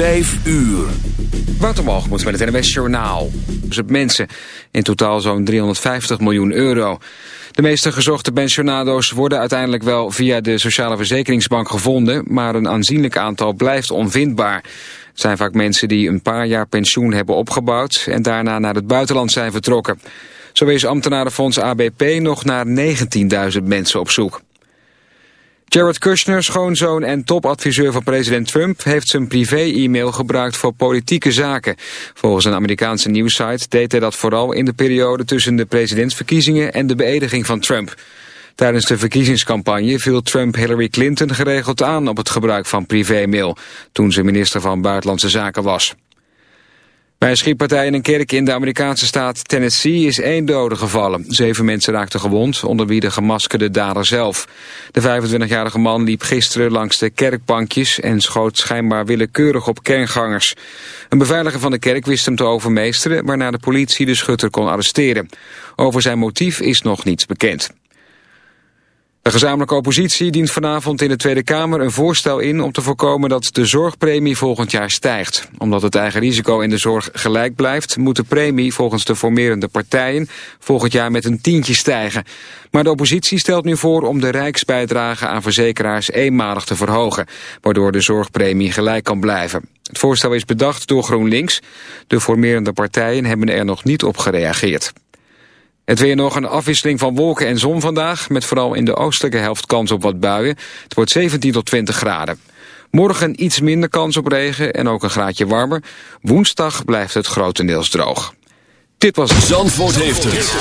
Vijf uur. moet met het NWS Journaal. Dus het mensen. In totaal zo'n 350 miljoen euro. De meeste gezochte pensionado's worden uiteindelijk wel via de Sociale Verzekeringsbank gevonden, maar een aanzienlijk aantal blijft onvindbaar. Het zijn vaak mensen die een paar jaar pensioen hebben opgebouwd en daarna naar het buitenland zijn vertrokken. Zo is ambtenarenfonds ABP nog naar 19.000 mensen op zoek. Jared Kushner, schoonzoon en topadviseur van president Trump... heeft zijn privé-e-mail gebruikt voor politieke zaken. Volgens een Amerikaanse nieuwssite deed hij dat vooral... in de periode tussen de presidentsverkiezingen en de beëdiging van Trump. Tijdens de verkiezingscampagne viel Trump Hillary Clinton geregeld aan... op het gebruik van privé-mail, toen ze minister van Buitenlandse Zaken was. Bij een schietpartij in een kerk in de Amerikaanse staat Tennessee is één dode gevallen. Zeven mensen raakten gewond, onder wie de gemaskerde dader zelf. De 25-jarige man liep gisteren langs de kerkbankjes en schoot schijnbaar willekeurig op kerngangers. Een beveiliger van de kerk wist hem te overmeesteren, waarna de politie de schutter kon arresteren. Over zijn motief is nog niets bekend. De gezamenlijke oppositie dient vanavond in de Tweede Kamer een voorstel in om te voorkomen dat de zorgpremie volgend jaar stijgt. Omdat het eigen risico in de zorg gelijk blijft, moet de premie volgens de formerende partijen volgend jaar met een tientje stijgen. Maar de oppositie stelt nu voor om de rijksbijdrage aan verzekeraars eenmalig te verhogen, waardoor de zorgpremie gelijk kan blijven. Het voorstel is bedacht door GroenLinks. De formerende partijen hebben er nog niet op gereageerd. Het weer nog een afwisseling van wolken en zon vandaag... met vooral in de oostelijke helft kans op wat buien. Het wordt 17 tot 20 graden. Morgen iets minder kans op regen en ook een graadje warmer. Woensdag blijft het grotendeels droog. Dit was... Zandvoort heeft het.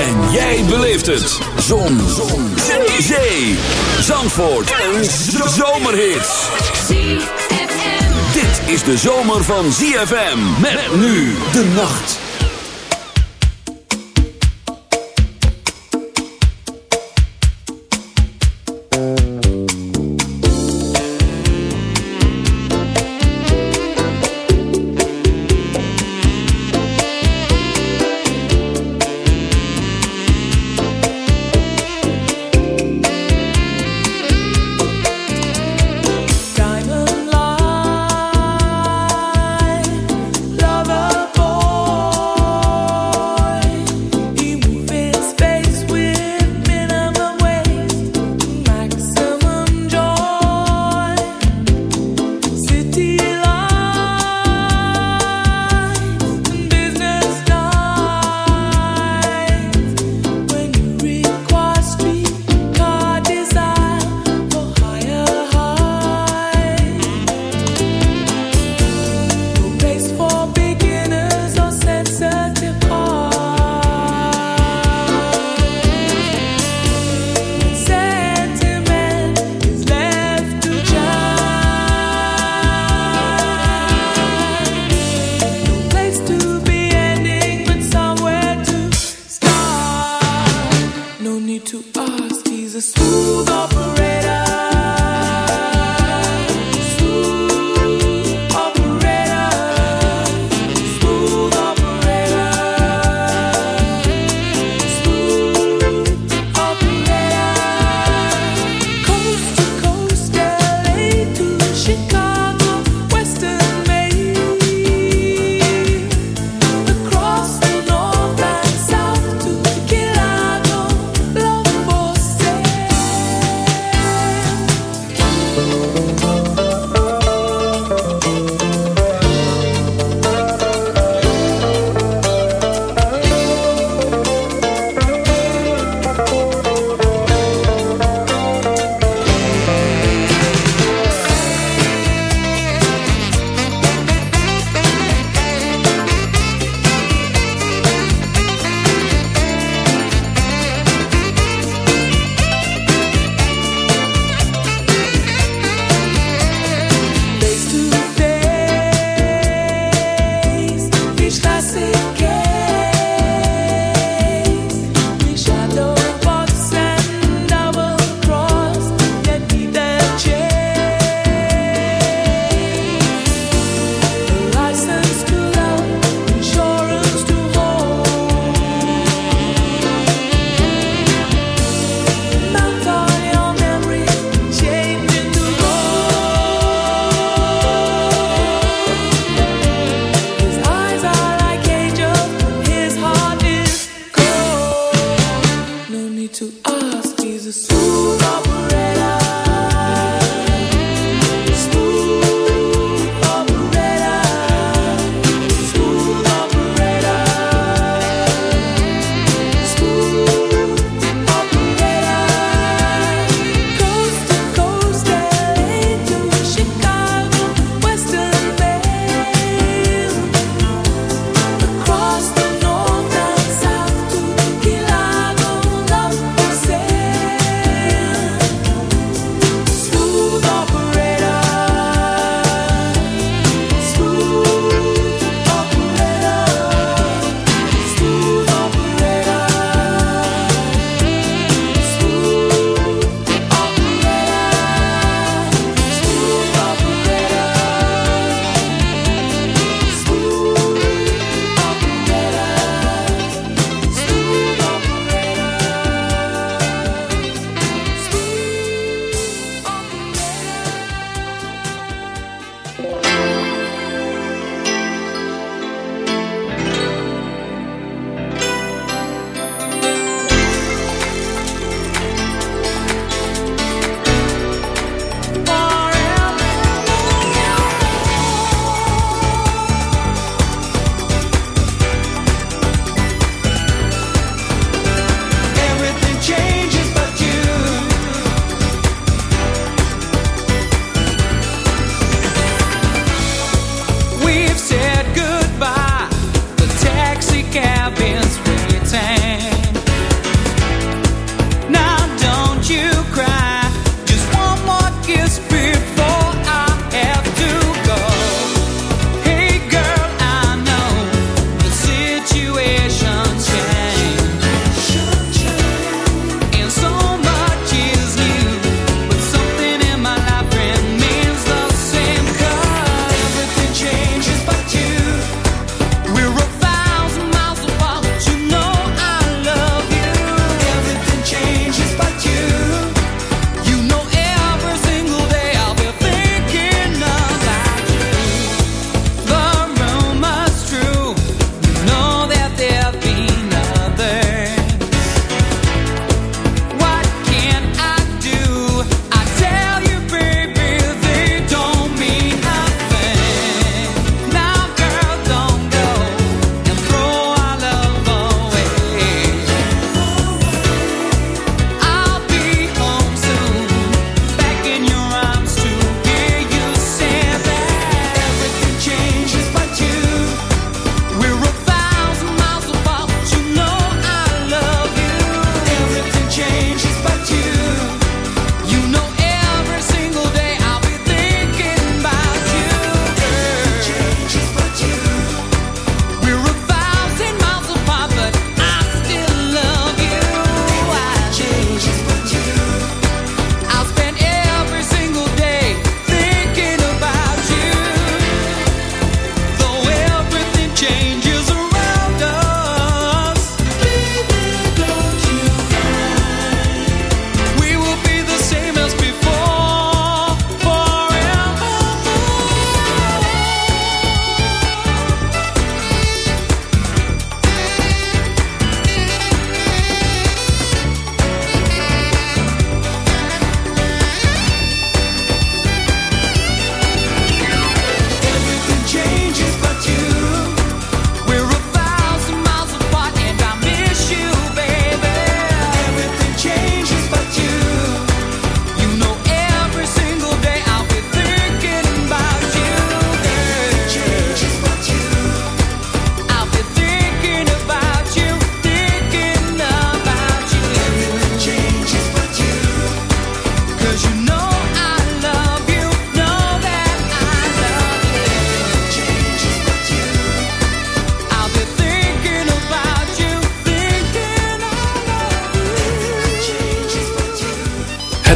En jij beleeft het. Zon. zon. Zee. Zee. Zandvoort. Een zomerhit. Dit is de zomer van ZFM. Met nu de nacht.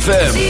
ZFM.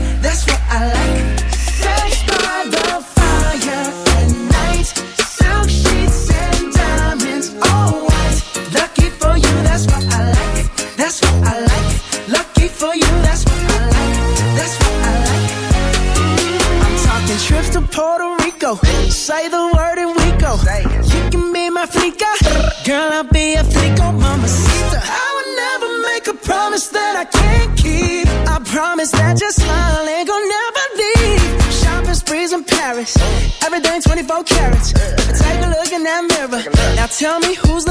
Tell me who's the.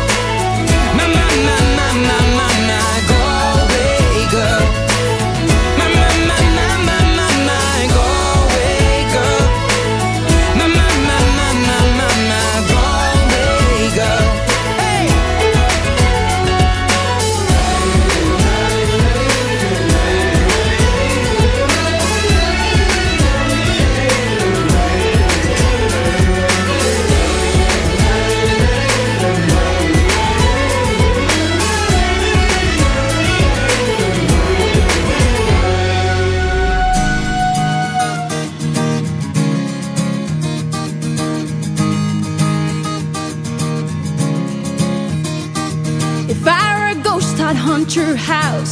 My,